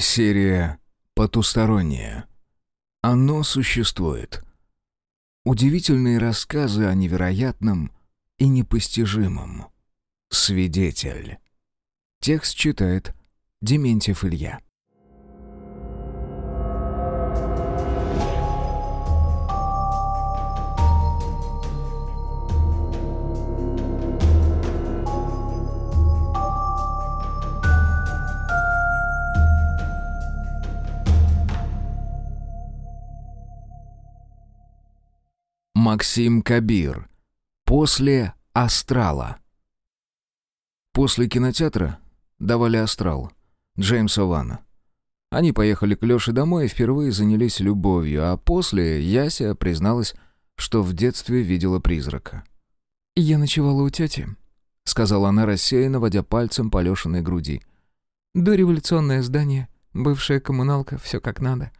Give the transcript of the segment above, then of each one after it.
Серия «Потусторонняя». Оно существует. Удивительные рассказы о невероятном и непостижимом. Свидетель. Текст читает Дементьев Илья. Максим Кабир. После «Астрала». После кинотеатра давали «Астрал» Джеймса Вана. Они поехали к Лёше домой и впервые занялись любовью, а после Яся призналась, что в детстве видела призрака. «Я ночевала у тети», — сказала она рассеянно, водя пальцем по Лешиной груди. «Дореволюционное здание, бывшая коммуналка, все как надо.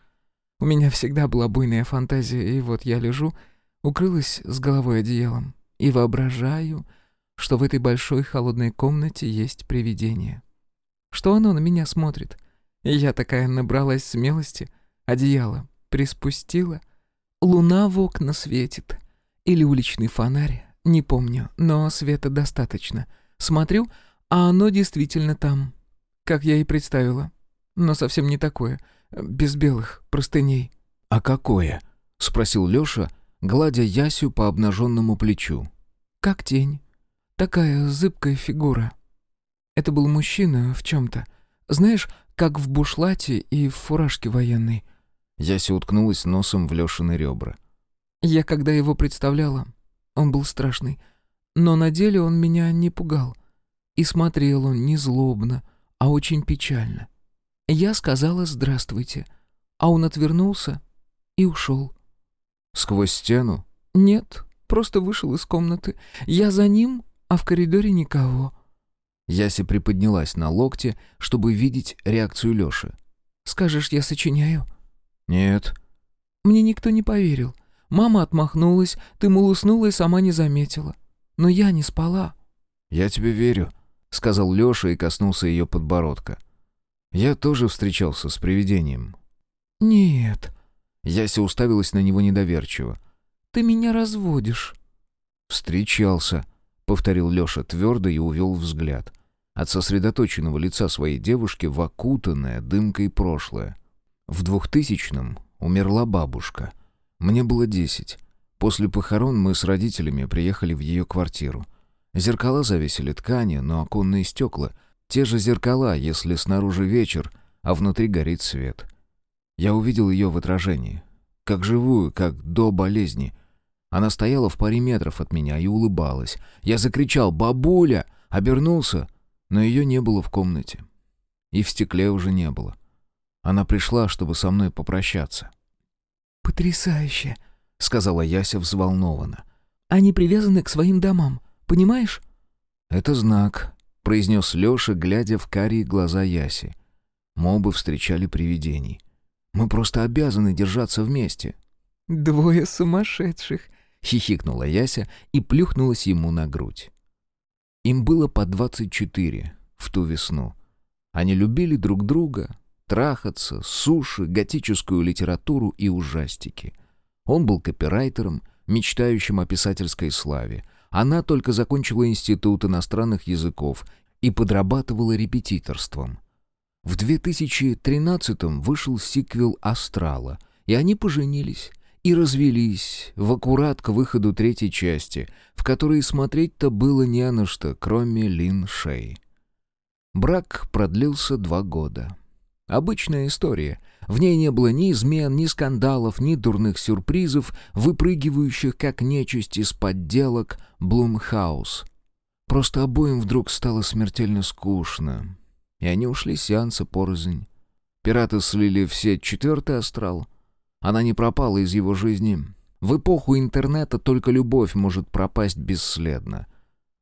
У меня всегда была буйная фантазия, и вот я лежу укрылась с головой одеялом и воображаю, что в этой большой холодной комнате есть привидение. Что оно на меня смотрит. И я такая набралась смелости, одеяло приспустила, луна в окна светит. Или уличный фонарь, не помню, но света достаточно. Смотрю, а оно действительно там, как я и представила. Но совсем не такое, без белых простыней. «А какое?» — спросил Лёша, гладя Ясю по обнаженному плечу. «Как тень. Такая зыбкая фигура. Это был мужчина в чем-то. Знаешь, как в бушлате и в фуражке военной». Яся уткнулась носом в Лешины ребра. «Я когда его представляла, он был страшный. Но на деле он меня не пугал. И смотрел он не злобно, а очень печально. Я сказала «здравствуйте», а он отвернулся и ушел. Сквозь стену? Нет, просто вышел из комнаты. Я за ним, а в коридоре никого. Яся приподнялась на локте, чтобы видеть реакцию Лёши. «Скажешь, я сочиняю?» «Нет». «Мне никто не поверил. Мама отмахнулась, ты, мол, уснула и сама не заметила. Но я не спала». «Я тебе верю», — сказал Лёша и коснулся её подбородка. «Я тоже встречался с привидением». «Нет», Яся уставилась на него недоверчиво. «Ты меня разводишь». «Встречался», — повторил Леша твердо и увел взгляд. От сосредоточенного лица своей девушки в окутанное дымкой прошлое. В двухтысячном умерла бабушка. Мне было десять. После похорон мы с родителями приехали в ее квартиру. Зеркала завесили ткани, но оконные стекла — те же зеркала, если снаружи вечер, а внутри горит свет. Я увидел ее в отражении. Как живую, как до болезни. Она стояла в паре метров от меня и улыбалась. Я закричал «Бабуля!» Обернулся, но ее не было в комнате. И в стекле уже не было. Она пришла, чтобы со мной попрощаться. «Потрясающе!» — сказала Яся взволнованно. «Они привязаны к своим домам, понимаешь?» «Это знак», — произнес Леша, глядя в карие глаза Яси. Мы встречали привидений. Мы просто обязаны держаться вместе». «Двое сумасшедших», — хихикнула Яся и плюхнулась ему на грудь. Им было по двадцать четыре в ту весну. Они любили друг друга, трахаться, суши, готическую литературу и ужастики. Он был копирайтером, мечтающим о писательской славе. Она только закончила институт иностранных языков и подрабатывала репетиторством. В 2013-м вышел сиквел «Астрала», и они поженились и развелись в аккурат к выходу третьей части, в которой смотреть-то было не на что, кроме Лин Шей. Брак продлился два года. Обычная история. В ней не было ни измен, ни скандалов, ни дурных сюрпризов, выпрыгивающих как нечисть из подделок Блумхаус. Просто обоим вдруг стало смертельно скучно, и они ушли с сеанса порознь. Пираты слили все четвертый астрал. Она не пропала из его жизни. В эпоху интернета только любовь может пропасть бесследно.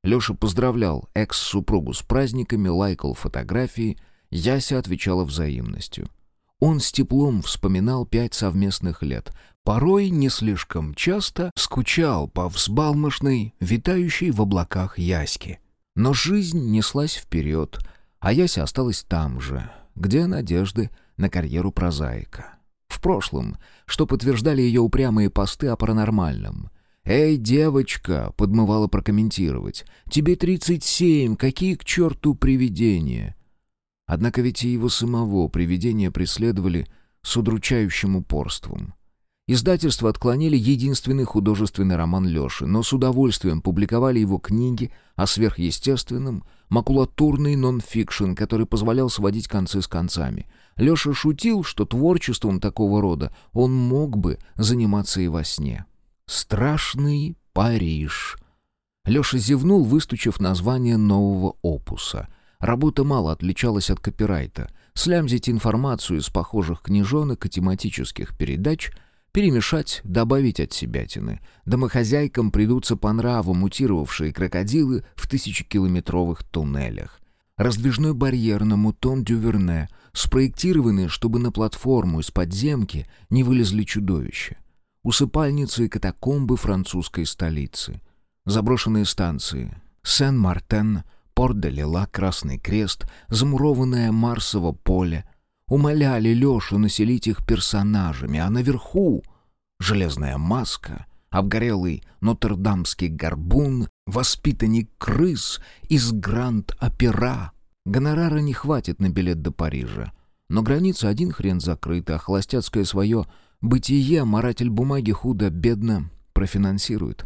Леша поздравлял экс-супругу с праздниками, лайкал фотографии, Яся отвечала взаимностью. Он с теплом вспоминал пять совместных лет. Порой не слишком часто скучал по взбалмошной, витающей в облаках Яське. Но жизнь неслась вперед — а Яся осталась там же, где надежды на карьеру прозаика. В прошлом, что подтверждали ее упрямые посты о паранормальном. «Эй, девочка!» — подмывала прокомментировать. «Тебе 37, какие к черту привидения?» Однако ведь и его самого привидения преследовали с удручающим упорством. Издательства отклонили единственный художественный роман Лёши, но с удовольствием публиковали его книги о сверхъестественном, макулатурный нон-фикшн, который позволял сводить концы с концами. Лёша шутил, что творчеством такого рода он мог бы заниматься и во сне. «Страшный Париж». Лёша зевнул, выстучив название нового опуса. Работа мало отличалась от копирайта. Слямзить информацию из похожих книжонок и тематических передач — перемешать, добавить от себятины. Домохозяйкам придутся по нраву мутировавшие крокодилы в тысячекилометровых туннелях. Раздвижной барьер на Мутон-Дюверне, спроектированный, чтобы на платформу из подземки не вылезли чудовища. Усыпальницы и катакомбы французской столицы. Заброшенные станции. Сен-Мартен, Порт-де-Лила, Красный Крест, замурованное Марсово поле — умоляли Лешу населить их персонажами, а наверху — железная маска, обгорелый нотр-дамский горбун, воспитанник крыс из Гранд-Опера. Гонорара не хватит на билет до Парижа. Но граница один хрен закрыта, а холостяцкое свое бытие маратель бумаги худо-бедно профинансирует.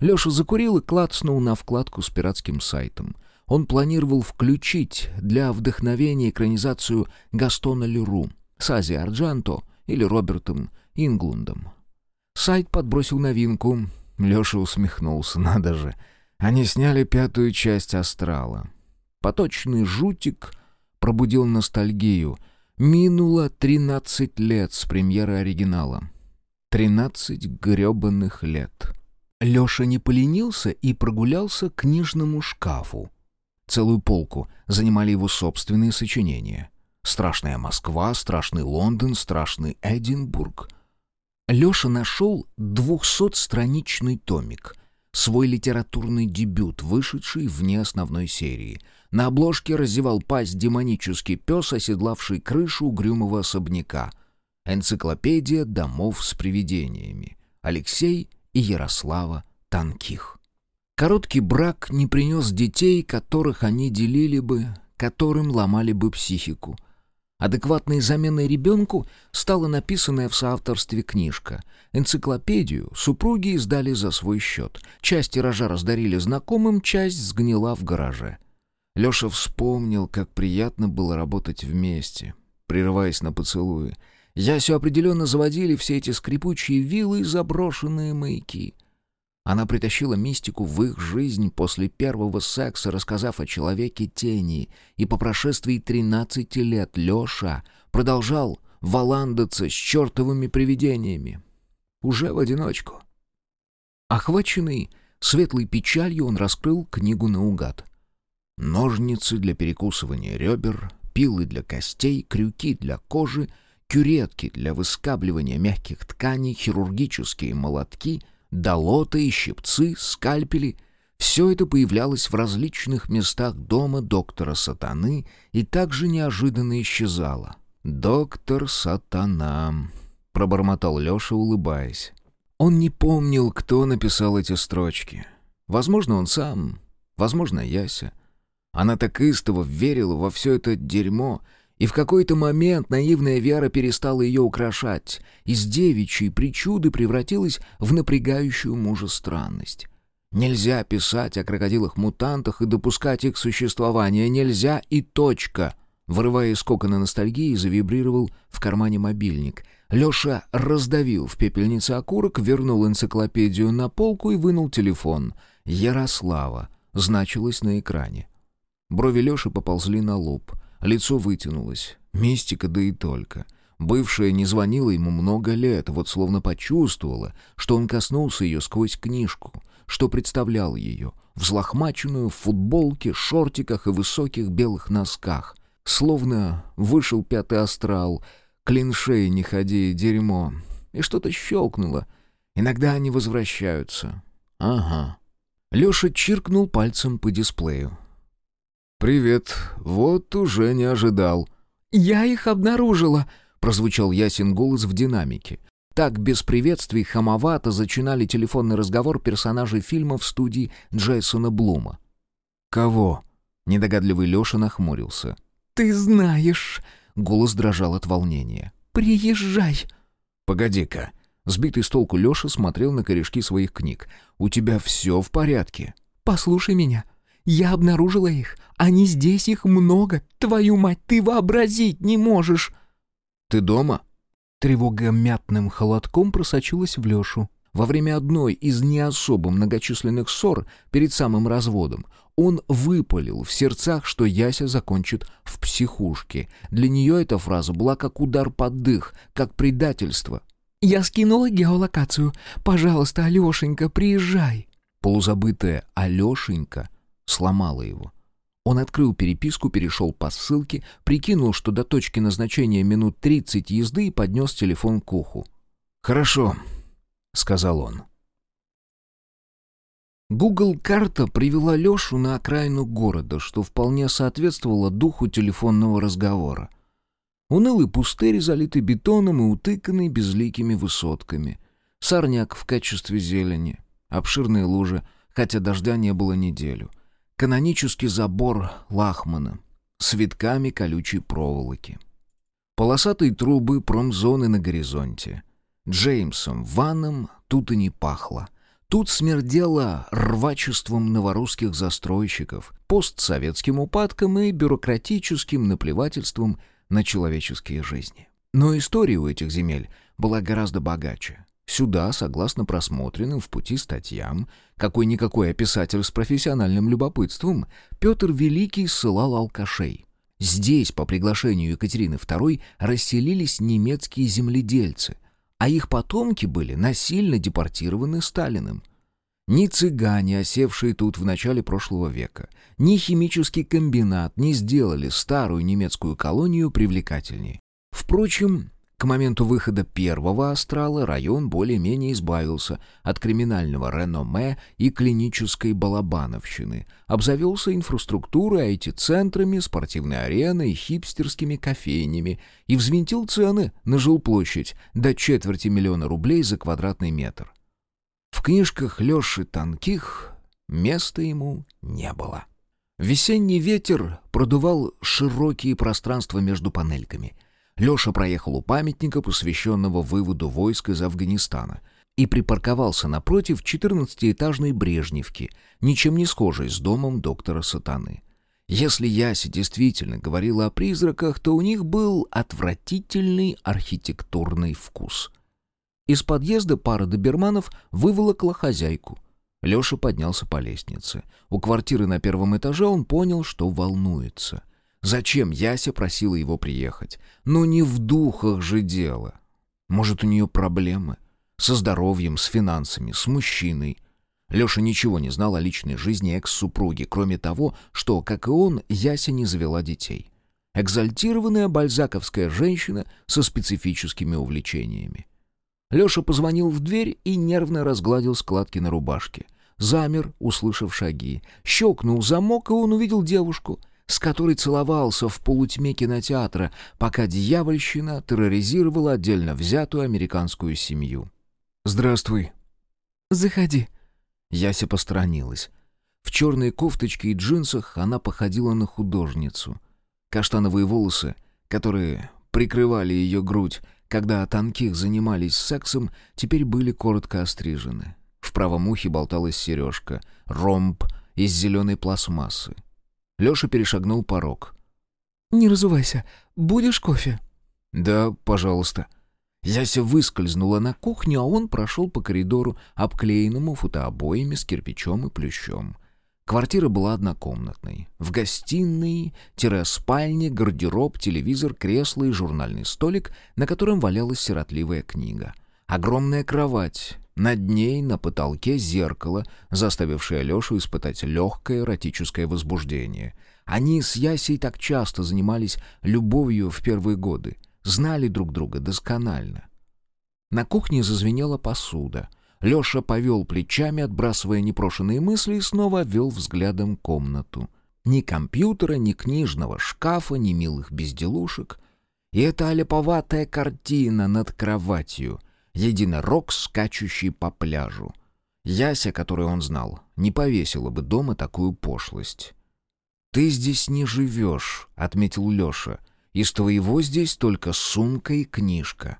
Леша закурил и клацнул на вкладку с пиратским сайтом — он планировал включить для вдохновения экранизацию Гастона Леру с Ази Арджанто или Робертом Инглундом. Сайт подбросил новинку. Леша усмехнулся, надо же. Они сняли пятую часть «Астрала». Поточный жутик пробудил ностальгию. Минуло тринадцать лет с премьеры оригинала. Тринадцать гребаных лет. Леша не поленился и прогулялся к книжному шкафу. Целую полку занимали его собственные сочинения. «Страшная Москва», «Страшный Лондон», «Страшный Эдинбург». Леша нашел двухсотстраничный томик, свой литературный дебют, вышедший вне основной серии. На обложке разевал пасть демонический пес, оседлавший крышу угрюмого особняка. Энциклопедия домов с привидениями. Алексей и Ярослава Танких. Короткий брак не принес детей, которых они делили бы, которым ломали бы психику. Адекватной заменой ребенку стала написанная в соавторстве книжка. Энциклопедию супруги издали за свой счет. Часть тиража раздарили знакомым, часть сгнила в гараже. Леша вспомнил, как приятно было работать вместе, прерываясь на поцелуи. Ясю определенно заводили все эти скрипучие вилы и заброшенные маяки — она притащила мистику в их жизнь после первого секса, рассказав о человеке тени, и по прошествии 13 лет Леша продолжал валандаться с чертовыми привидениями. Уже в одиночку. Охваченный светлой печалью, он раскрыл книгу наугад. Ножницы для перекусывания ребер, пилы для костей, крюки для кожи, кюретки для выскабливания мягких тканей, хирургические молотки — долоты, щипцы, скальпели — все это появлялось в различных местах дома доктора Сатаны и также неожиданно исчезало. «Доктор Сатана», — пробормотал Леша, улыбаясь. Он не помнил, кто написал эти строчки. Возможно, он сам, возможно, Яся. Она так истово верила во все это дерьмо, и в какой-то момент наивная Вера перестала ее украшать. Из девичьей причуды превратилась в напрягающую мужестранность. Нельзя писать о крокодилах-мутантах и допускать их существование. Нельзя и точка. Вырывая из кокона ностальгии, завибрировал в кармане мобильник. Леша раздавил в пепельнице окурок, вернул энциклопедию на полку и вынул телефон. «Ярослава» значилось на экране. Брови Леши поползли на лоб — Лицо вытянулось. Мистика, да и только. Бывшая не звонила ему много лет, вот словно почувствовала, что он коснулся ее сквозь книжку, что представлял ее, взлохмаченную в футболке, шортиках и высоких белых носках. Словно вышел пятый астрал, клиншей не ходи, дерьмо. И что-то щелкнуло. Иногда они возвращаются. Ага. Леша чиркнул пальцем по дисплею. «Привет. Вот уже не ожидал». Я их обнаружила!» — прозвучал ясен голос в динамике. Так без приветствий хамовато зачинали телефонный разговор персонажей фильма в студии Джейсона Блума. «Кого?» — недогадливый Леша нахмурился. «Ты знаешь!» — голос дрожал от волнения. «Приезжай!» «Погоди-ка!» Сбитый с толку Леша смотрел на корешки своих книг. «У тебя все в порядке?» «Послушай меня. Я обнаружила их. Они здесь, их много. Твою мать, ты вообразить не можешь!» «Ты дома?» Тревога мятным холодком просочилась в Лешу. Во время одной из не особо многочисленных ссор перед самым разводом он выпалил в сердцах, что Яся закончит в психушке. Для нее эта фраза была как удар под дых, как предательство. «Я скинула геолокацию. Пожалуйста, Алешенька, приезжай». Полузабытая Алешенька сломала его. Он открыл переписку, перешел по ссылке, прикинул, что до точки назначения минут 30 езды и поднес телефон к уху. «Хорошо», — сказал он. Google карта привела Лешу на окраину города, что вполне соответствовало духу телефонного разговора. Унылый пустырь, залитый бетоном и утыканный безликими высотками. Сорняк в качестве зелени. Обширные лужи, хотя дождя не было неделю. Канонический забор Лахмана с витками колючей проволоки. Полосатые трубы промзоны на горизонте. Джеймсом Ванном тут и не пахло. Тут смердело рвачеством новорусских застройщиков, постсоветским упадком и бюрократическим наплевательством – на человеческие жизни. Но история у этих земель была гораздо богаче. Сюда, согласно просмотренным в пути статьям, какой-никакой описатель с профессиональным любопытством, Петр Великий ссылал алкашей. Здесь, по приглашению Екатерины II, расселились немецкие земледельцы, а их потомки были насильно депортированы Сталиным. Ни цыгане, осевшие тут в начале прошлого века, ни химический комбинат не сделали старую немецкую колонию привлекательнее. Впрочем, к моменту выхода первого астрала район более-менее избавился от криминального реноме и клинической балабановщины, обзавелся инфраструктурой, IT-центрами, спортивной ареной, хипстерскими кофейнями и взвинтил цены на жилплощадь до четверти миллиона рублей за квадратный метр. В книжках Лёши Танких места ему не было. Весенний ветер продувал широкие пространства между панельками. Лёша проехал у памятника, посвященного выводу войск из Афганистана, и припарковался напротив 14-этажной Брежневки, ничем не схожей с домом доктора Сатаны. Если Яси действительно говорила о призраках, то у них был отвратительный архитектурный вкус. Из подъезда пара доберманов выволокла хозяйку. Леша поднялся по лестнице. У квартиры на первом этаже он понял, что волнуется. Зачем Яся просила его приехать? Но не в духах же дело. Может, у нее проблемы? Со здоровьем, с финансами, с мужчиной. Леша ничего не знал о личной жизни экс-супруги, кроме того, что, как и он, Яся не завела детей. Экзальтированная бальзаковская женщина со специфическими увлечениями. Леша позвонил в дверь и нервно разгладил складки на рубашке. Замер, услышав шаги. Щелкнул замок, и он увидел девушку, с которой целовался в полутьме кинотеатра, пока дьявольщина терроризировала отдельно взятую американскую семью. «Здравствуй». «Заходи». Яся посторонилась. В черной кофточке и джинсах она походила на художницу. Каштановые волосы, которые прикрывали ее грудь, когда танких занимались сексом, теперь были коротко острижены. В правом ухе болталась сережка, ромб из зеленой пластмассы. Леша перешагнул порог. «Не разувайся. Будешь кофе?» «Да, пожалуйста». Яся выскользнула на кухню, а он прошел по коридору, обклеенному фотообоями с кирпичом и плющом. Квартира была однокомнатной. В гостиной-спальне, гардероб, телевизор, кресло и журнальный столик, на котором валялась сиротливая книга. Огромная кровать. Над ней на потолке зеркало, заставившее Лешу испытать легкое эротическое возбуждение. Они с Ясей так часто занимались любовью в первые годы. Знали друг друга досконально. На кухне зазвенела посуда — Леша повел плечами, отбрасывая непрошенные мысли, и снова ввел взглядом комнату. Ни компьютера, ни книжного шкафа, ни милых безделушек. И эта олеповатая картина над кроватью. Единорог, скачущий по пляжу. Яся, которую он знал, не повесила бы дома такую пошлость. «Ты здесь не живешь», — отметил Леша. «Из твоего здесь только сумка и книжка».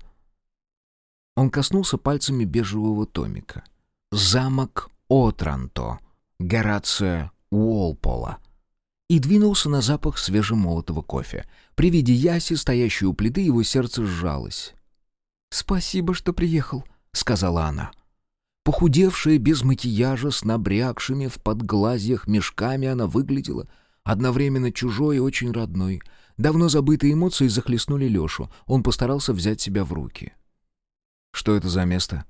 Он коснулся пальцами бежевого томика. «Замок Отранто», Горация Уолпола. И двинулся на запах свежемолотого кофе. При виде Яси, стоящей у плиты, его сердце сжалось. «Спасибо, что приехал», — сказала она. Похудевшая, без макияжа, с набрякшими в подглазьях мешками, она выглядела одновременно чужой и очень родной. Давно забытые эмоции захлестнули Лешу. Он постарался взять себя в руки. «Что это за место?»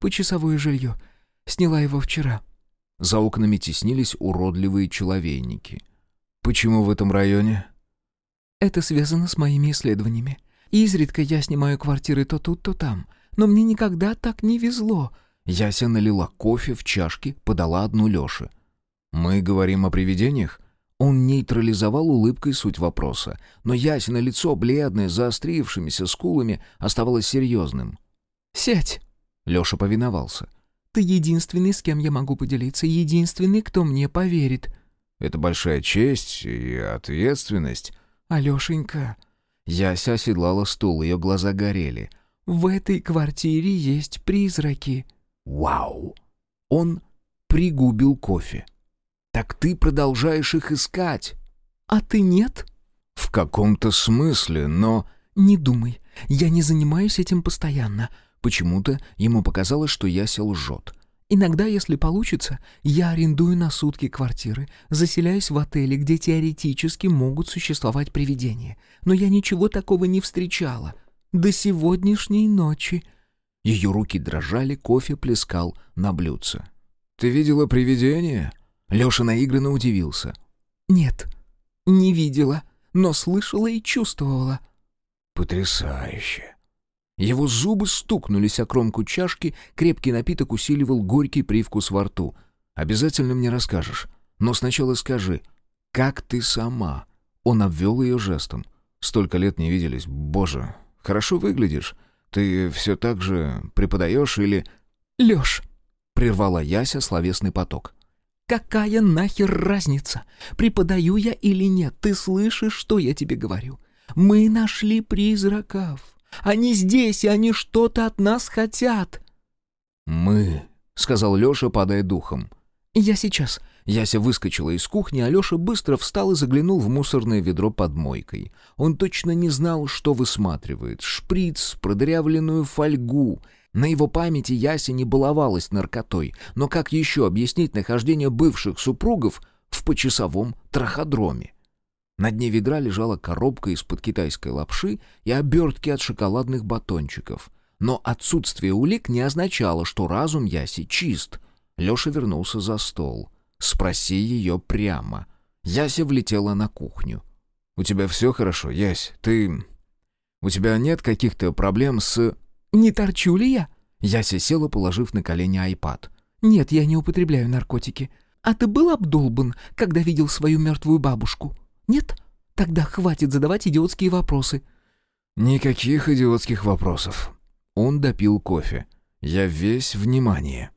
«Почасовое жилье. Сняла его вчера». За окнами теснились уродливые человейники. «Почему в этом районе?» «Это связано с моими исследованиями. Изредка я снимаю квартиры то тут, то там. Но мне никогда так не везло». Яся налила кофе в чашки, подала одну Лёше. «Мы говорим о привидениях?» Он нейтрализовал улыбкой суть вопроса, но Ясина лицо, бледное, заострившимися скулами, оставалось серьезным. «Сядь!» Лёша повиновался. Ты единственный, с кем я могу поделиться, единственный, кто мне поверит». «Это большая честь и ответственность». «Алешенька...» Яся оседлала стул, ее глаза горели. «В этой квартире есть призраки». «Вау!» Он пригубил кофе. «Так ты продолжаешь их искать?» «А ты нет?» «В каком-то смысле, но...» «Не думай, я не занимаюсь этим постоянно. Почему-то ему показалось, что Яся лжет. Иногда, если получится, я арендую на сутки квартиры, заселяюсь в отеле, где теоретически могут существовать привидения. Но я ничего такого не встречала. До сегодняшней ночи. Ее руки дрожали, кофе плескал на блюдце. «Ты видела привидение?» Леша наигранно удивился. «Нет, не видела, но слышала и чувствовала». «Потрясающе!» Его зубы стукнулись о кромку чашки, крепкий напиток усиливал горький привкус во рту. «Обязательно мне расскажешь. Но сначала скажи, как ты сама?» Он обвел ее жестом. «Столько лет не виделись. Боже, хорошо выглядишь. Ты все так же преподаешь или...» «Леш!» — прервала Яся словесный поток. «Какая нахер разница, преподаю я или нет? Ты слышишь, что я тебе говорю? Мы нашли призраков. Они здесь, и они что-то от нас хотят». «Мы», — сказал Леша, падая духом. «Я сейчас». Яся выскочила из кухни, а Леша быстро встал и заглянул в мусорное ведро под мойкой. Он точно не знал, что высматривает. Шприц, продырявленную фольгу. На его памяти Яся не баловалась наркотой. Но как еще объяснить нахождение бывших супругов в почасовом траходроме? На дне ведра лежала коробка из-под китайской лапши и обертки от шоколадных батончиков. Но отсутствие улик не означало, что разум Яси чист. Леша вернулся за стол. «Спроси ее прямо». Яся влетела на кухню. «У тебя все хорошо, Ясь? Ты... У тебя нет каких-то проблем с...» «Не торчу ли я?» Яся села, положив на колени айпад. «Нет, я не употребляю наркотики. А ты был обдолбан, когда видел свою мертвую бабушку?» Нет? Тогда хватит задавать идиотские вопросы». «Никаких идиотских вопросов». Он допил кофе. «Я весь внимание».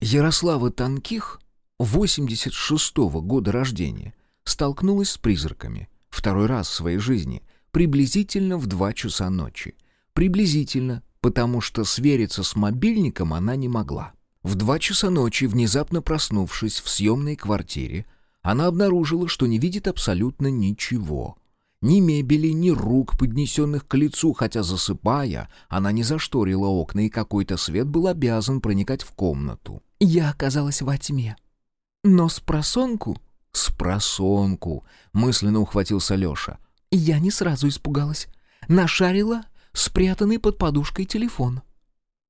Ярослава Танких, 86-го года рождения, столкнулась с призраками. Второй раз в своей жизни, приблизительно в два часа ночи. Приблизительно, потому что свериться с мобильником она не могла. В два часа ночи, внезапно проснувшись в съемной квартире, она обнаружила, что не видит абсолютно ничего. Ни мебели, ни рук, поднесенных к лицу, хотя засыпая, она не зашторила окна, и какой-то свет был обязан проникать в комнату. «Я оказалась во тьме. Но с просонку...» «С просонку», — мысленно ухватился Леша. «Я не сразу испугалась. Нашарила спрятанный под подушкой телефон».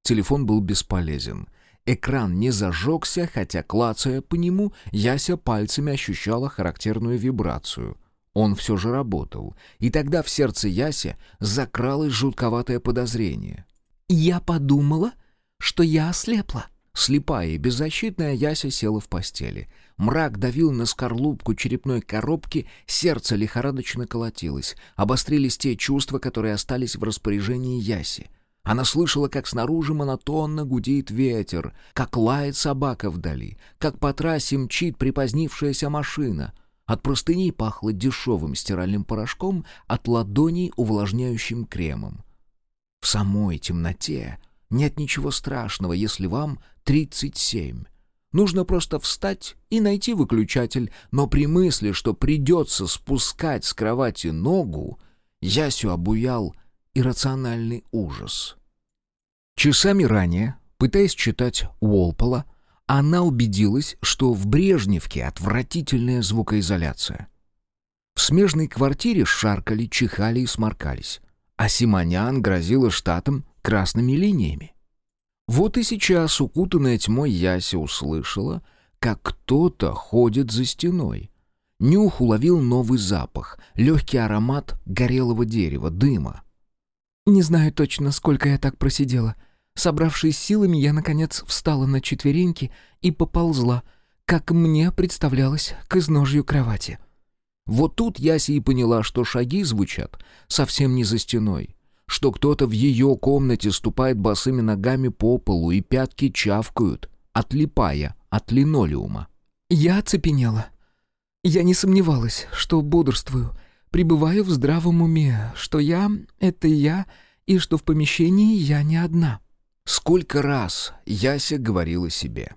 Телефон был бесполезен — Экран не зажегся, хотя, клацая по нему, Яся пальцами ощущала характерную вибрацию. Он все же работал, и тогда в сердце Яси закралось жутковатое подозрение. «Я подумала, что я ослепла», Слепая и беззащитная Яся села в постели. Мрак давил на скорлупку черепной коробки, сердце лихорадочно колотилось. Обострились те чувства, которые остались в распоряжении Яси. Она слышала, как снаружи монотонно гудит ветер, как лает собака вдали, как по трассе мчит припозднившаяся машина. От простыней пахло дешевым стиральным порошком, от ладоней увлажняющим кремом. В самой темноте нет ничего страшного, если вам 37. Нужно просто встать и найти выключатель, но при мысли, что придется спускать с кровати ногу, Ясю обуял иррациональный ужас. Часами ранее, пытаясь читать Уолпола, она убедилась, что в Брежневке отвратительная звукоизоляция. В смежной квартире шаркали, чихали и сморкались, а Симонян грозила штатам красными линиями. Вот и сейчас укутанная тьмой Яся услышала, как кто-то ходит за стеной. Нюх уловил новый запах, легкий аромат горелого дерева, дыма. «Не знаю точно, сколько я так просидела», Собравшись силами, я, наконец, встала на четвереньки и поползла, как мне представлялось, к изножью кровати. Вот тут Яся и поняла, что шаги звучат совсем не за стеной, что кто-то в ее комнате ступает босыми ногами по полу и пятки чавкают, отлипая от линолеума. Я оцепенела. Я не сомневалась, что бодрствую, пребываю в здравом уме, что я — это я, и что в помещении я не одна. Сколько раз Яся говорила себе.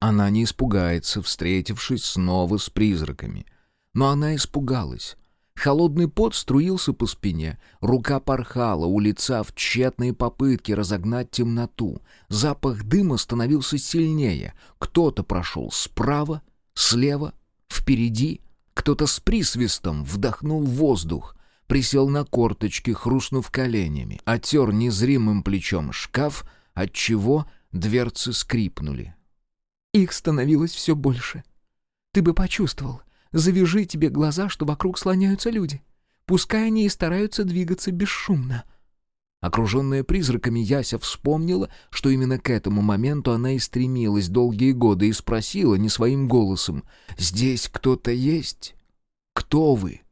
Она не испугается, встретившись снова с призраками. Но она испугалась. Холодный пот струился по спине, рука порхала у лица в тщетной попытке разогнать темноту. Запах дыма становился сильнее. Кто-то прошел справа, слева, впереди. Кто-то с присвистом вдохнул воздух, присел на корточки, хрустнув коленями, отер незримым плечом шкаф — отчего дверцы скрипнули. Их становилось все больше. Ты бы почувствовал. Завяжи тебе глаза, что вокруг слоняются люди. Пускай они и стараются двигаться бесшумно. Окруженная призраками, Яся вспомнила, что именно к этому моменту она и стремилась долгие годы и спросила не своим голосом «Здесь кто-то есть? Кто вы?»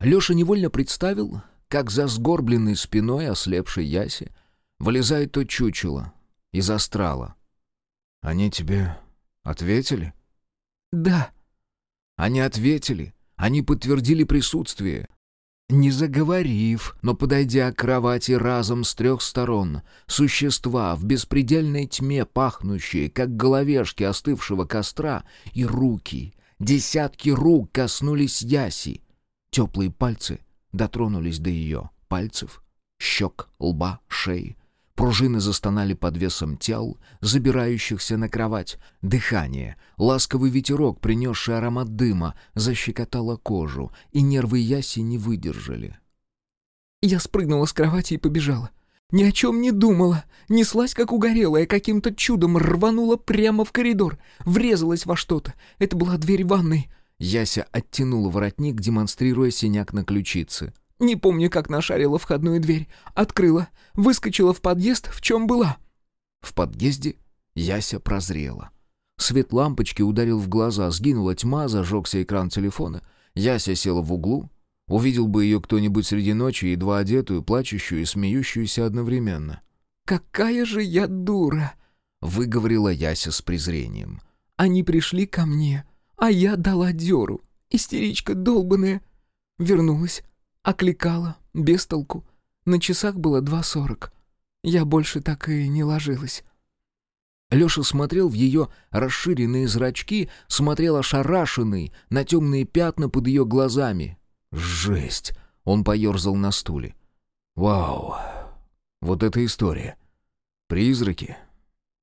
Леша невольно представил, как за сгорбленной спиной ослепшей Яси Вылезает то чучело из астрала. «Они тебе ответили?» «Да». «Они ответили. Они подтвердили присутствие. Не заговорив, но подойдя к кровати разом с трех сторон, существа в беспредельной тьме пахнущие, как головешки остывшего костра, и руки, десятки рук коснулись Яси. Теплые пальцы дотронулись до ее пальцев, щек, лба, шеи. Пружины застонали под весом тел, забирающихся на кровать. Дыхание, ласковый ветерок, принесший аромат дыма, защекотало кожу, и нервы Яси не выдержали. Я спрыгнула с кровати и побежала. Ни о чем не думала. Неслась, как угорелая, каким-то чудом рванула прямо в коридор. Врезалась во что-то. Это была дверь ванной. Яся оттянула воротник, демонстрируя синяк на ключице. Не помню, как нашарила входную дверь. Открыла. Выскочила в подъезд, в чем была. В подъезде Яся прозрела. Свет лампочки ударил в глаза, сгинула тьма, зажегся экран телефона. Яся села в углу. Увидел бы ее кто-нибудь среди ночи, едва одетую, плачущую и смеющуюся одновременно. «Какая же я дура!» — выговорила Яся с презрением. «Они пришли ко мне, а я дала дёру. Истеричка долбаная. Вернулась, Окликала, без толку. На часах было два сорок. Я больше так и не ложилась. Леша смотрел в ее расширенные зрачки, смотрел ошарашенный на темные пятна под ее глазами. «Жесть!» — он поерзал на стуле. «Вау! Вот эта история! Призраки!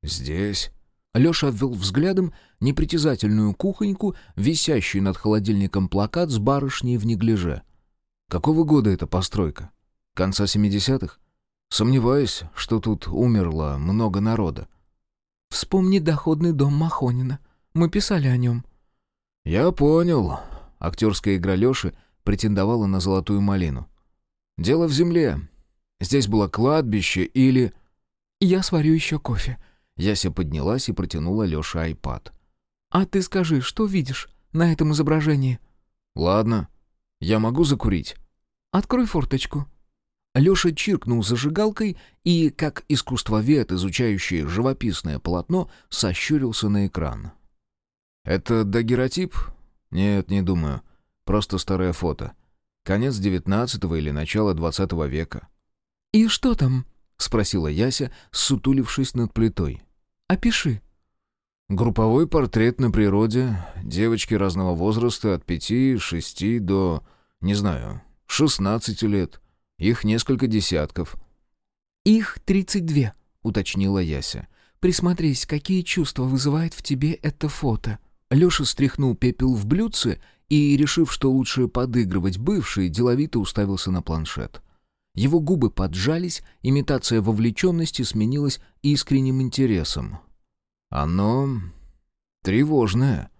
Здесь!» Леша обвел взглядом непритязательную кухоньку, висящий над холодильником плакат с барышней в неглиже — Какого года эта постройка? Конца 70-х? Сомневаюсь, что тут умерло много народа. Вспомни доходный дом Махонина. Мы писали о нем. Я понял. Актерская игра Леши претендовала на золотую малину. Дело в земле. Здесь было кладбище или... Я сварю еще кофе. Яся поднялась и протянула Лёше айпад. «А ты скажи, что видишь на этом изображении?» «Ладно. Я могу закурить?» «Открой форточку». Лёша чиркнул зажигалкой и, как искусствовед, изучающий живописное полотно, сощурился на экран. «Это дагеротип?» «Нет, не думаю. Просто старое фото. Конец девятнадцатого или начало двадцатого века». «И что там?» — спросила Яся, сутулившись над плитой. «Опиши». «Групповой портрет на природе. Девочки разного возраста, от пяти, шести до, не знаю, шестнадцати лет. Их несколько десятков». «Их тридцать две», — уточнила Яся. «Присмотрись, какие чувства вызывает в тебе это фото». Леша стряхнул пепел в блюдце и, решив, что лучше подыгрывать бывший, деловито уставился на планшет. Его губы поджались, имитация вовлеченности сменилась искренним интересом. Оно тревожное.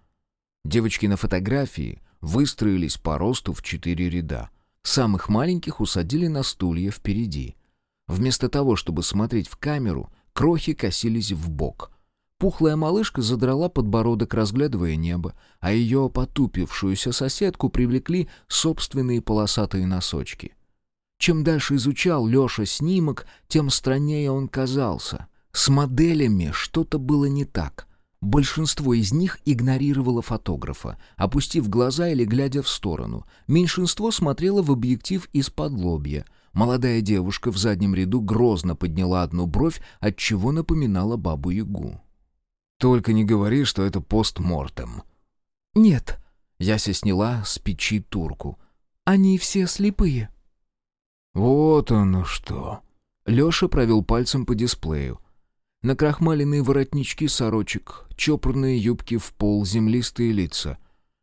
Девочки на фотографии выстроились по росту в четыре ряда. Самых маленьких усадили на стулья впереди. Вместо того, чтобы смотреть в камеру, крохи косились в бок. Пухлая малышка задрала подбородок, разглядывая небо, а ее потупившуюся соседку привлекли собственные полосатые носочки. Чем дальше изучал Леша снимок, тем страннее он казался. С моделями что-то было не так. Большинство из них игнорировало фотографа, опустив глаза или глядя в сторону. Меньшинство смотрело в объектив из-под лобья. Молодая девушка в заднем ряду грозно подняла одну бровь, от чего напоминала бабу-ягу. «Только не говори, что это постмортем». «Нет». Яся сняла с печи турку. «Они все слепые». «Вот оно что!» Леша провел пальцем по дисплею. Накрахмаленные воротнички сорочек, чопорные юбки в пол, землистые лица.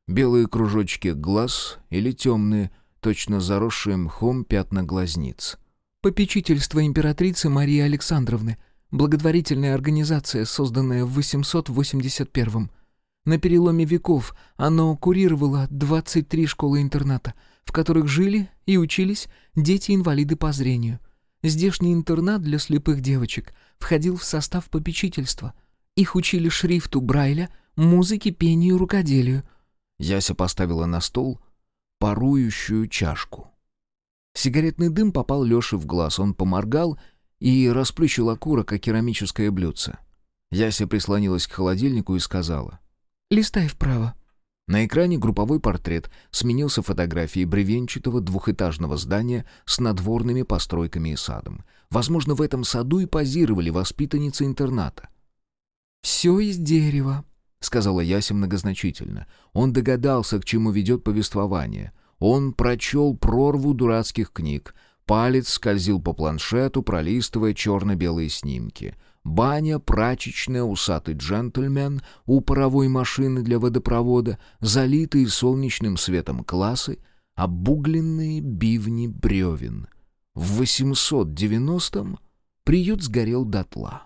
Белые кружочки глаз или темные, точно заросшие мхом пятна глазниц. «Попечительство императрицы Марии Александровны. Благотворительная организация, созданная в 881-м. На переломе веков оно курировало 23 школы-интерната, в которых жили и учились дети-инвалиды по зрению. Здешний интернат для слепых девочек входил в состав попечительства. Их учили шрифту Брайля, музыке, пению, рукоделию. Яся поставила на стол парующую чашку. Сигаретный дым попал Лёше в глаз, он поморгал и расплющил окурок о керамическое блюдце. Яся прислонилась к холодильнику и сказала. «Листай вправо». На экране групповой портрет сменился фотографией бревенчатого двухэтажного здания с надворными постройками и садом. Возможно, в этом саду и позировали воспитанницы интерната. «Все из дерева», — сказала Яся многозначительно. Он догадался, к чему ведет повествование. Он прочел прорву дурацких книг. Палец скользил по планшету, пролистывая черно-белые снимки — баня, прачечная, усатый джентльмен у паровой машины для водопровода, залитые солнечным светом классы, обугленные бивни бревен. В 890-м приют сгорел дотла.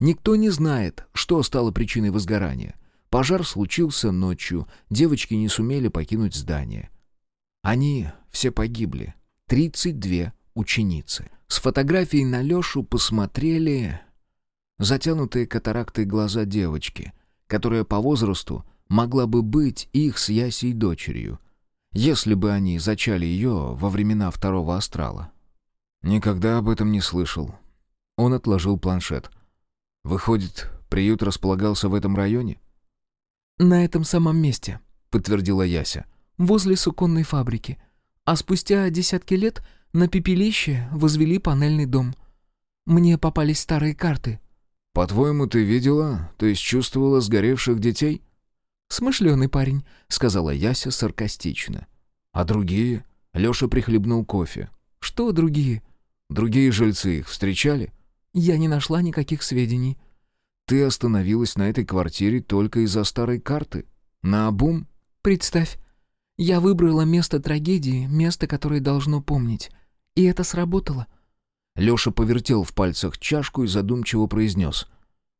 Никто не знает, что стало причиной возгорания. Пожар случился ночью, девочки не сумели покинуть здание. Они все погибли, 32 ученицы. С фотографией на Лешу посмотрели затянутые катарактой глаза девочки, которая по возрасту могла бы быть их с Ясей дочерью, если бы они зачали ее во времена второго астрала. Никогда об этом не слышал. Он отложил планшет. Выходит, приют располагался в этом районе? «На этом самом месте», — подтвердила Яся. «Возле суконной фабрики. А спустя десятки лет на пепелище возвели панельный дом. Мне попались старые карты, «По-твоему, ты видела, то есть чувствовала сгоревших детей?» «Смышленый парень», — сказала Яся саркастично. «А другие?» — Леша прихлебнул кофе. «Что другие?» «Другие жильцы их встречали?» «Я не нашла никаких сведений». «Ты остановилась на этой квартире только из-за старой карты? На обум?» «Представь, я выбрала место трагедии, место, которое должно помнить. И это сработало. Леша повертел в пальцах чашку и задумчиво произнес.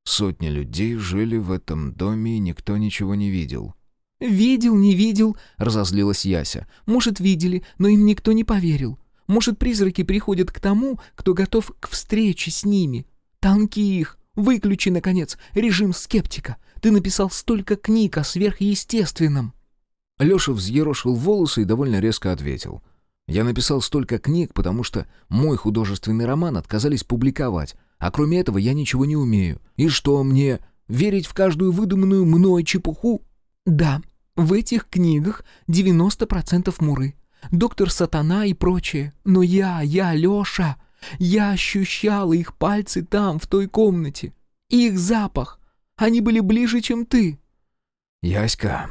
«Сотни людей жили в этом доме, и никто ничего не видел». «Видел, не видел», — разозлилась Яся. «Может, видели, но им никто не поверил. Может, призраки приходят к тому, кто готов к встрече с ними. Танки их, Выключи, наконец, режим скептика. Ты написал столько книг о сверхъестественном». Леша взъерошил волосы и довольно резко ответил. «Я написал столько книг, потому что мой художественный роман отказались публиковать, а кроме этого я ничего не умею. И что мне, верить в каждую выдуманную мной чепуху?» «Да, в этих книгах 90% муры. Доктор Сатана и прочее. Но я, я, Леша, я ощущала их пальцы там, в той комнате. Их запах. Они были ближе, чем ты». «Яська...»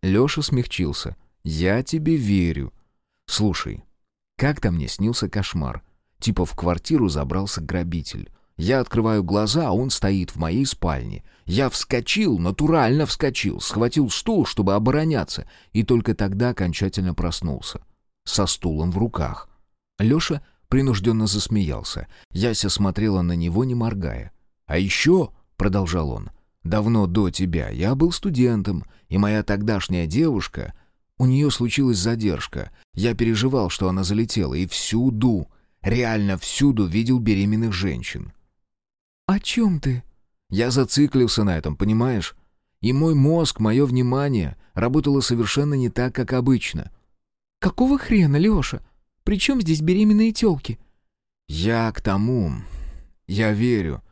Леша смягчился. «Я тебе верю. Слушай, как-то мне снился кошмар. Типа в квартиру забрался грабитель. Я открываю глаза, а он стоит в моей спальне. Я вскочил, натурально вскочил, схватил стул, чтобы обороняться, и только тогда окончательно проснулся. Со стулом в руках. Леша принужденно засмеялся. Яся смотрела на него, не моргая. «А еще», — продолжал он, — «давно до тебя я был студентом, и моя тогдашняя девушка...» У нее случилась задержка. Я переживал, что она залетела, и всюду, реально всюду видел беременных женщин. «О чем ты?» Я зациклился на этом, понимаешь? И мой мозг, мое внимание работало совершенно не так, как обычно. «Какого хрена, Леша? При чем здесь беременные тёлки?» «Я к тому... Я верю.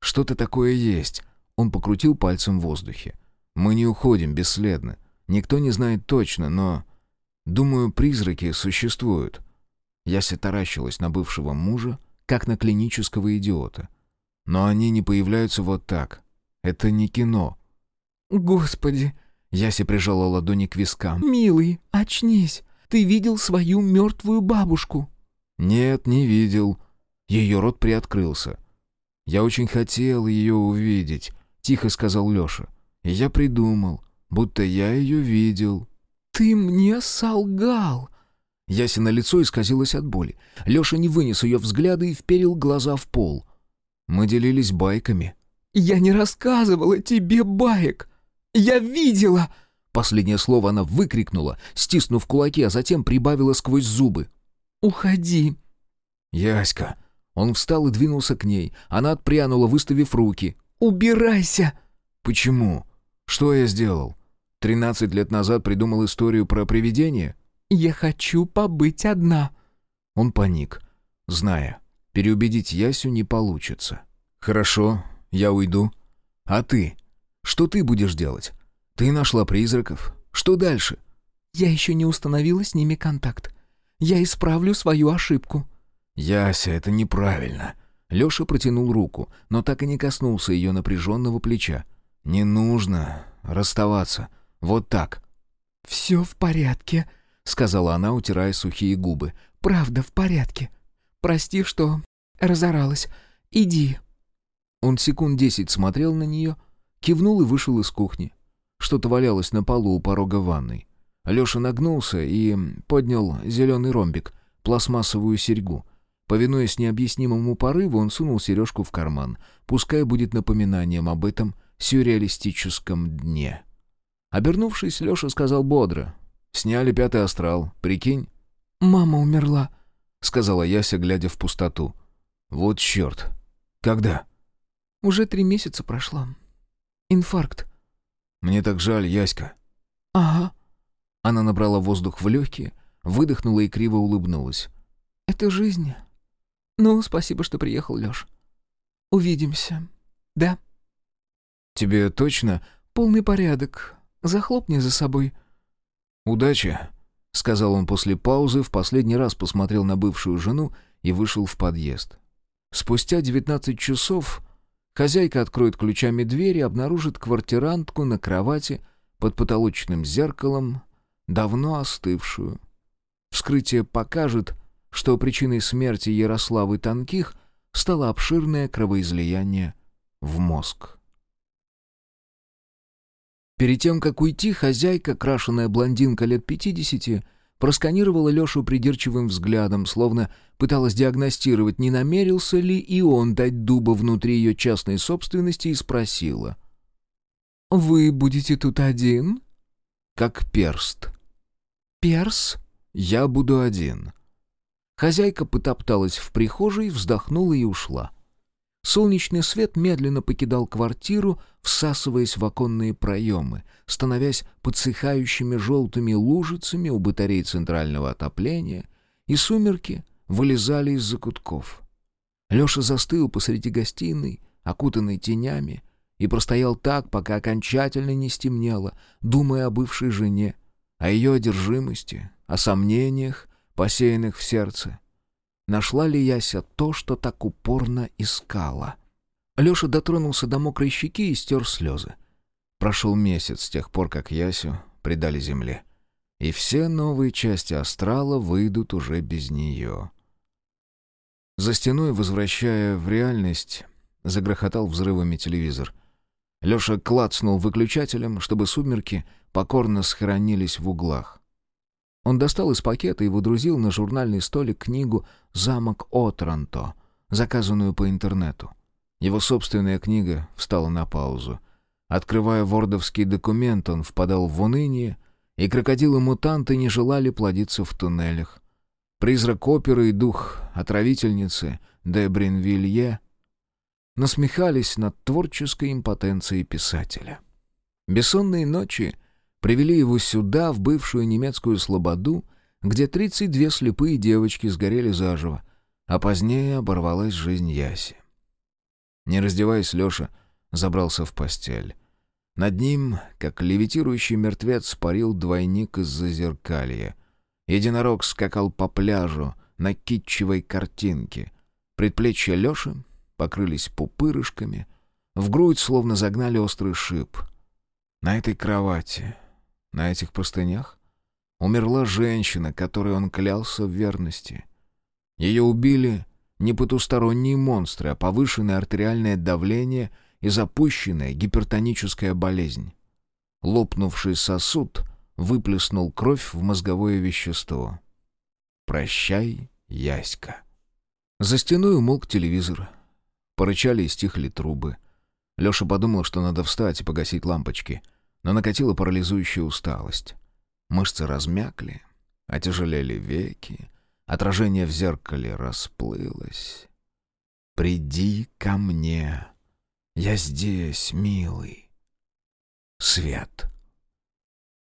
Что-то такое есть». Он покрутил пальцем в воздухе. «Мы не уходим бесследно. Никто не знает точно, но... Думаю, призраки существуют». Яся таращилась на бывшего мужа, как на клинического идиота. Но они не появляются вот так. Это не кино. «Господи!» Яся прижала ладони к вискам. «Милый, очнись! Ты видел свою мертвую бабушку?» «Нет, не видел». Ее рот приоткрылся. «Я очень хотел ее увидеть», — тихо сказал Леша. «И я придумал, будто я ее видел». «Ты мне солгал!» Ясина лицо исказилось от боли. Леша не вынес ее взгляда и вперил глаза в пол. Мы делились байками. «Я не рассказывала тебе баек! Я видела!» Последнее слово она выкрикнула, стиснув кулаки, а затем прибавила сквозь зубы. «Уходи!» «Яська!» Он встал и двинулся к ней. Она отпрянула, выставив руки. «Убирайся!» «Почему? Что я сделал? Тринадцать лет назад придумал историю про привидение?» «Я хочу побыть одна!» Он паник, зная, Переубедить Ясю не получится. «Хорошо, я уйду. А ты? Что ты будешь делать? Ты нашла призраков. Что дальше?» «Я еще не установила с ними контакт. Я исправлю свою ошибку». «Яся, это неправильно». Леша протянул руку, но так и не коснулся ее напряженного плеча. «Не нужно расставаться. Вот так». «Все в порядке», — сказала она, утирая сухие губы. «Правда в порядке». Прости, что разоралась. Иди». Он секунд десять смотрел на нее, кивнул и вышел из кухни. Что-то валялось на полу у порога ванной. Леша нагнулся и поднял зеленый ромбик, пластмассовую серьгу. Повинуясь необъяснимому порыву, он сунул сережку в карман. Пускай будет напоминанием об этом сюрреалистическом дне. Обернувшись, Леша сказал бодро. «Сняли пятый астрал, прикинь?» «Мама умерла», — сказала Яся, глядя в пустоту. «Вот черт! Когда?» «Уже три месяца прошло. Инфаркт». «Мне так жаль, Яська». «Ага». Она набрала воздух в легкие, выдохнула и криво улыбнулась. «Это жизнь. Ну, спасибо, что приехал, Лёш. Увидимся. Да?» «Тебе точно?» «Полный порядок. Захлопни за собой». «Удачи», — сказал он после паузы, в последний раз посмотрел на бывшую жену и вышел в подъезд. Спустя девятнадцать часов хозяйка откроет ключами дверь и обнаружит квартирантку на кровати под потолочным зеркалом, давно остывшую. Вскрытие покажет, что причиной смерти Ярославы Танких стало обширное кровоизлияние в мозг. Перед тем, как уйти, хозяйка, крашеная блондинка лет пятидесяти, просканировала Лешу придирчивым взглядом, словно пыталась диагностировать, не намерился ли и он дать дуба внутри ее частной собственности, и спросила. «Вы будете тут один?» «Как перст». «Перс?» «Я буду один». Хозяйка потопталась в прихожей, вздохнула и ушла. Солнечный свет медленно покидал квартиру, всасываясь в оконные проемы, становясь подсыхающими желтыми лужицами у батарей центрального отопления, и сумерки вылезали из закутков. Леша застыл посреди гостиной, окутанный тенями, и простоял так, пока окончательно не стемнело, думая о бывшей жене, о ее одержимости, о сомнениях, посеянных в сердце. Нашла ли Яся то, что так упорно искала? Леша дотронулся до мокрой щеки и стер слезы. Прошел месяц с тех пор, как Ясю предали земле. И все новые части астрала выйдут уже без нее. За стеной, возвращая в реальность, загрохотал взрывами телевизор. Леша клацнул выключателем, чтобы сумерки покорно схоронились в углах. Он достал из пакета и выдрузил на журнальный столик книгу «Замок Отранто», заказанную по интернету. Его собственная книга встала на паузу. Открывая вордовский документ, он впадал в уныние, и крокодилы-мутанты не желали плодиться в туннелях. Призрак оперы и дух отравительницы де Бринвилье насмехались над творческой импотенцией писателя. Бессонные ночи привели его сюда, в бывшую немецкую слободу, где 32 слепые девочки сгорели заживо, а позднее оборвалась жизнь Яси. Не раздеваясь, Леша забрался в постель. Над ним, как левитирующий мертвец, парил двойник из зазеркалья. Единорог скакал по пляжу на китчевой картинке. Предплечья Леши покрылись пупырышками, в грудь словно загнали острый шип. На этой кровати, на этих простынях, умерла женщина, которой он клялся в верности. Ее убили не потусторонние монстры, а повышенное артериальное давление и запущенная гипертоническая болезнь. Лопнувший сосуд выплеснул кровь в мозговое вещество. «Прощай, Яська». За стеной умолк телевизор. Порычали и стихли трубы. Леша подумал, что надо встать и погасить лампочки, но накатила парализующая усталость. Мышцы размякли, отяжелели веки, отражение в зеркале расплылось. «Приди ко мне, я здесь, милый». Свет.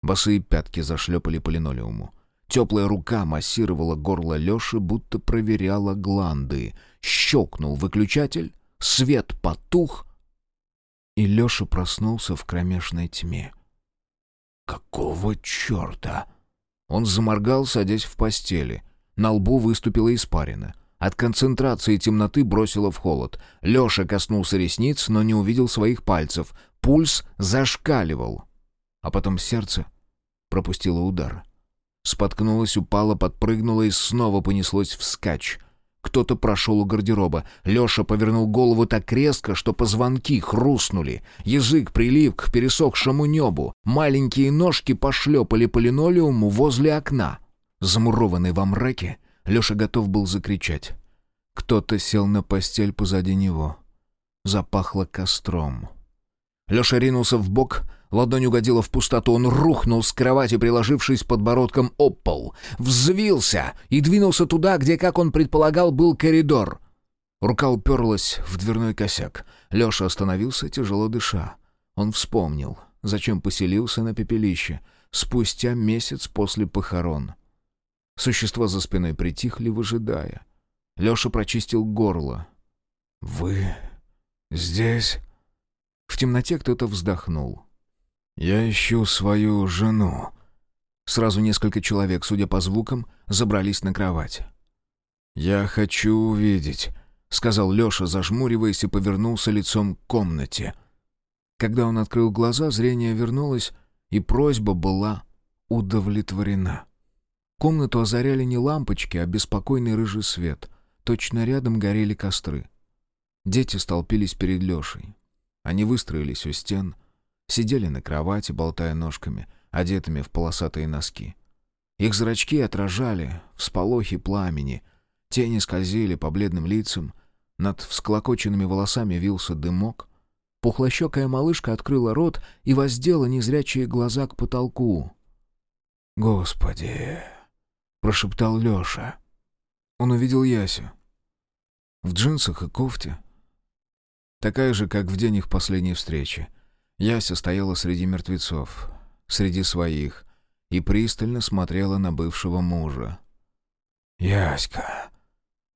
Босые пятки зашлепали по линолеуму. Теплая рука массировала горло Леши, будто проверяла гланды. Щелкнул выключатель, свет потух, и Леша проснулся в кромешной тьме. «Какого черта?» Он заморгал, садясь в постели. На лбу выступила испарина. От концентрации темноты бросило в холод. Леша коснулся ресниц, но не увидел своих пальцев. Пульс зашкаливал. А потом сердце пропустило удар. Споткнулось, упало, подпрыгнуло и снова понеслось вскачь. Кто-то прошел у гардероба. Леша повернул голову так резко, что позвонки хрустнули. Язык прилип к пересохшему небу. Маленькие ножки пошлепали по линолеуму возле окна. Замурованный во мраке, Леша готов был закричать. Кто-то сел на постель позади него. Запахло костром. Леша ринулся в бок, ладонь угодила в пустоту, он рухнул с кровати, приложившись подбородком об пол, взвился и двинулся туда, где, как он предполагал, был коридор. Рука уперлась в дверной косяк. Леша остановился, тяжело дыша. Он вспомнил, зачем поселился на пепелище, спустя месяц после похорон. Существа за спиной притихли, выжидая. Леша прочистил горло. «Вы здесь?» В темноте кто-то вздохнул. «Я ищу свою жену». Сразу несколько человек, судя по звукам, забрались на кровать. «Я хочу увидеть», — сказал Леша, зажмуриваясь и повернулся лицом к комнате. Когда он открыл глаза, зрение вернулось, и просьба была удовлетворена. Комнату озаряли не лампочки, а беспокойный рыжий свет. Точно рядом горели костры. Дети столпились перед Лешей. Они выстроились у стен, сидели на кровати, болтая ножками, одетыми в полосатые носки. Их зрачки отражали всполохи пламени, тени скользили по бледным лицам, над всклокоченными волосами вился дымок. Пухлощекая малышка открыла рот и воздела незрячие глаза к потолку. «Господи!» — прошептал Леша. Он увидел Ясю. В джинсах и кофте, Такая же, как в день их последней встречи. Яся стояла среди мертвецов, среди своих, и пристально смотрела на бывшего мужа. «Яська!»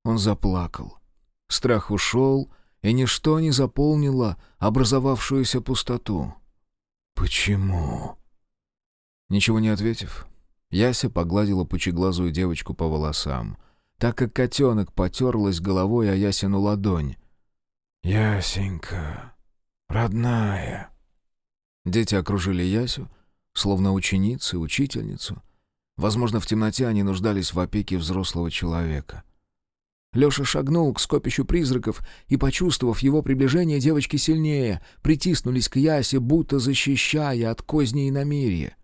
Он заплакал. Страх ушел, и ничто не заполнило образовавшуюся пустоту. «Почему?» Ничего не ответив, Яся погладила пучеглазую девочку по волосам, так как котенок потерлась головой о Ясину ладонь. «Ясенька, родная!» Дети окружили Ясю, словно ученицы, учительницу. Возможно, в темноте они нуждались в опеке взрослого человека. Леша шагнул к скопищу призраков, и, почувствовав его приближение, девочки сильнее притиснулись к Ясе, будто защищая от козни и намерия.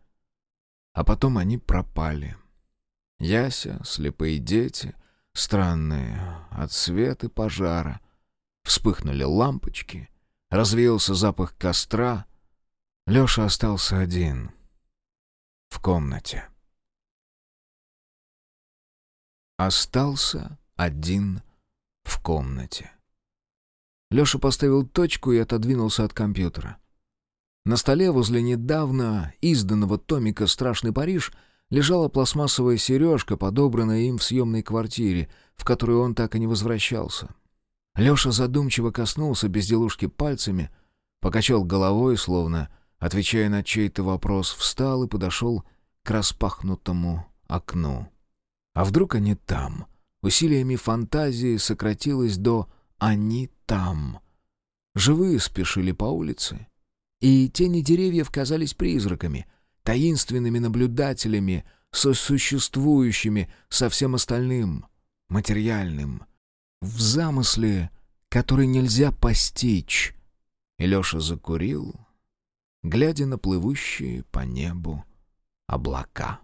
А потом они пропали. Яся, слепые дети, странные, от света пожара. Вспыхнули лампочки, развеялся запах костра. Леша остался один в комнате. Остался один в комнате. Леша поставил точку и отодвинулся от компьютера. На столе возле недавно изданного томика «Страшный Париж» лежала пластмассовая сережка, подобранная им в съемной квартире, в которую он так и не возвращался. Леша задумчиво коснулся безделушки пальцами, покачал головой, словно, отвечая на чей-то вопрос, встал и подошел к распахнутому окну. А вдруг они там? Усилиями фантазии сократилось до «они там». Живые спешили по улице, и тени деревьев казались призраками, таинственными наблюдателями, сосуществующими со всем остальным, материальным, в замысле, который нельзя постичь. И Леша закурил, глядя на плывущие по небу облака.